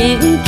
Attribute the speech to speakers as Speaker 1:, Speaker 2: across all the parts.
Speaker 1: những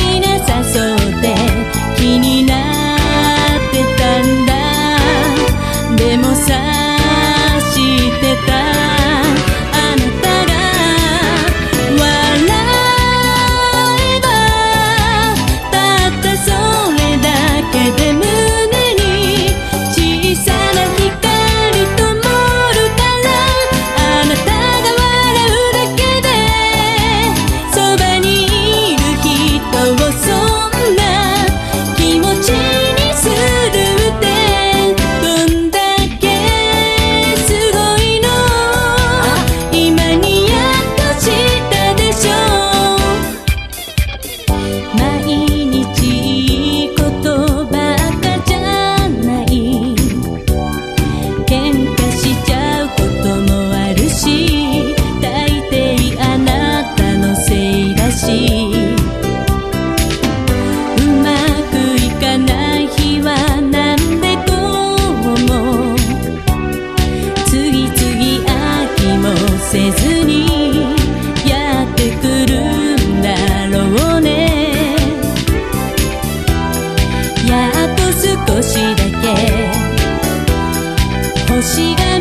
Speaker 1: she got